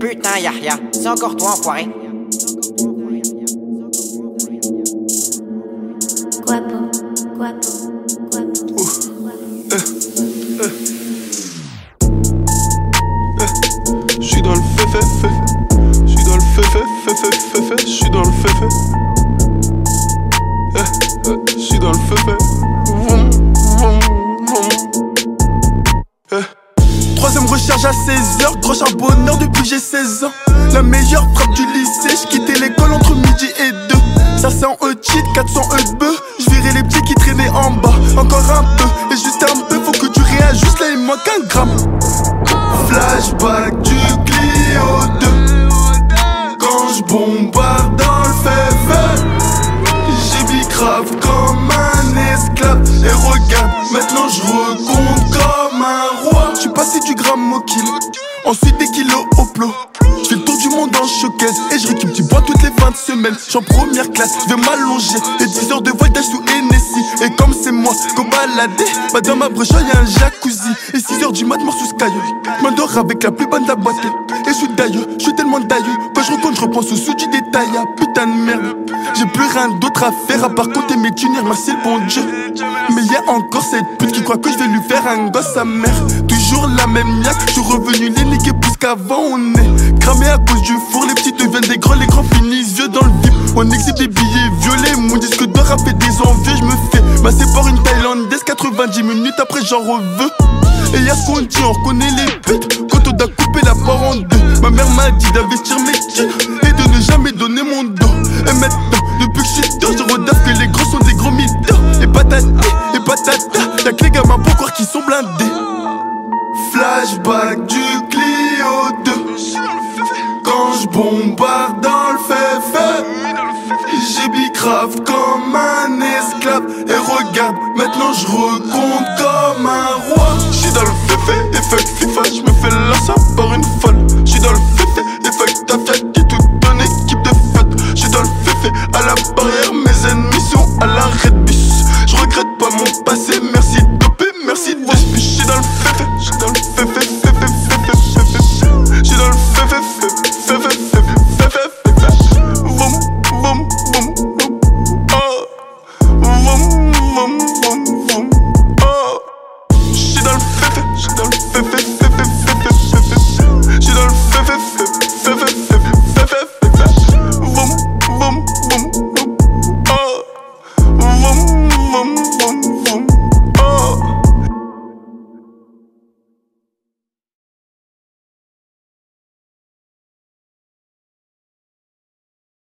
Putain, Yahya, c'est encore toi, enfoiré. Guapo, guapo, guapo. J'suis dans le feu, feu, feu. J'suis dans le feu, feu, feu, feu, feu, feu. J'suis dans le feu, feu. Eh, eh, J'suis dans le feu, feu. Vroom, vroom, vroom. Recharge à 16h, gros charbonneur depuis j'ai 16 ans. La meilleure frappe du lycée, Ensuite des kilos au plot. J'fais le tour du monde en showcase Et je récupère. Du bois toutes les fins de semaine J'suis en première classe, je vais m'allonger. Et 10 heures de voltage sous Hennessy Et comme c'est moi qu'on baladait Bah dans ma broche y'a un jacuzzi. Et 6 heures du mat mort sous Sky. M'endors avec la plus bonne de la boîte. Et je suis d'ailleurs, je suis tellement d'ailleurs Quand je recompte, je repense au sous du détail. Ah, Putain de merde J'ai plus rien d'autre à faire à part compter mes tuners Merci le bon Dieu. Mais y'a encore cette pute qui croit que je vais lui faire un gosse sa mère. Toujours la même niaque, je suis revenu les niquer plus qu'avant on est Cramé à cause du four, les petits deviennent des grands, les grands finissent vieux dans le vip On exhibe des billets violets, mon disque d'or a des envieux. Je me fais masser par une Thaïlandaise 90 minutes après j'en reveux et y'a ce qu'on dit, on reconnaît les putes. Quand on doit couper la part en deux. Ma mère m'a dit d'investir mes Chaque les gamins pour croire qu'ils sont blindés. Flashback du Clio 2. Quand je bombarde dans le fait j'ai bicrave comme un esclave. Et regarde, maintenant je recompte comme un roi. J'suis dans le féfé, et fuck FIFA, j'me fais lancer par une folle. J'suis dans le féfé, et fuck ta fiat qui toute ton équipe de fête. J'suis dans le féfé, à la barrière, mes ennemis sont à l'arrêt de bus. J'regrette pas mon passé, mais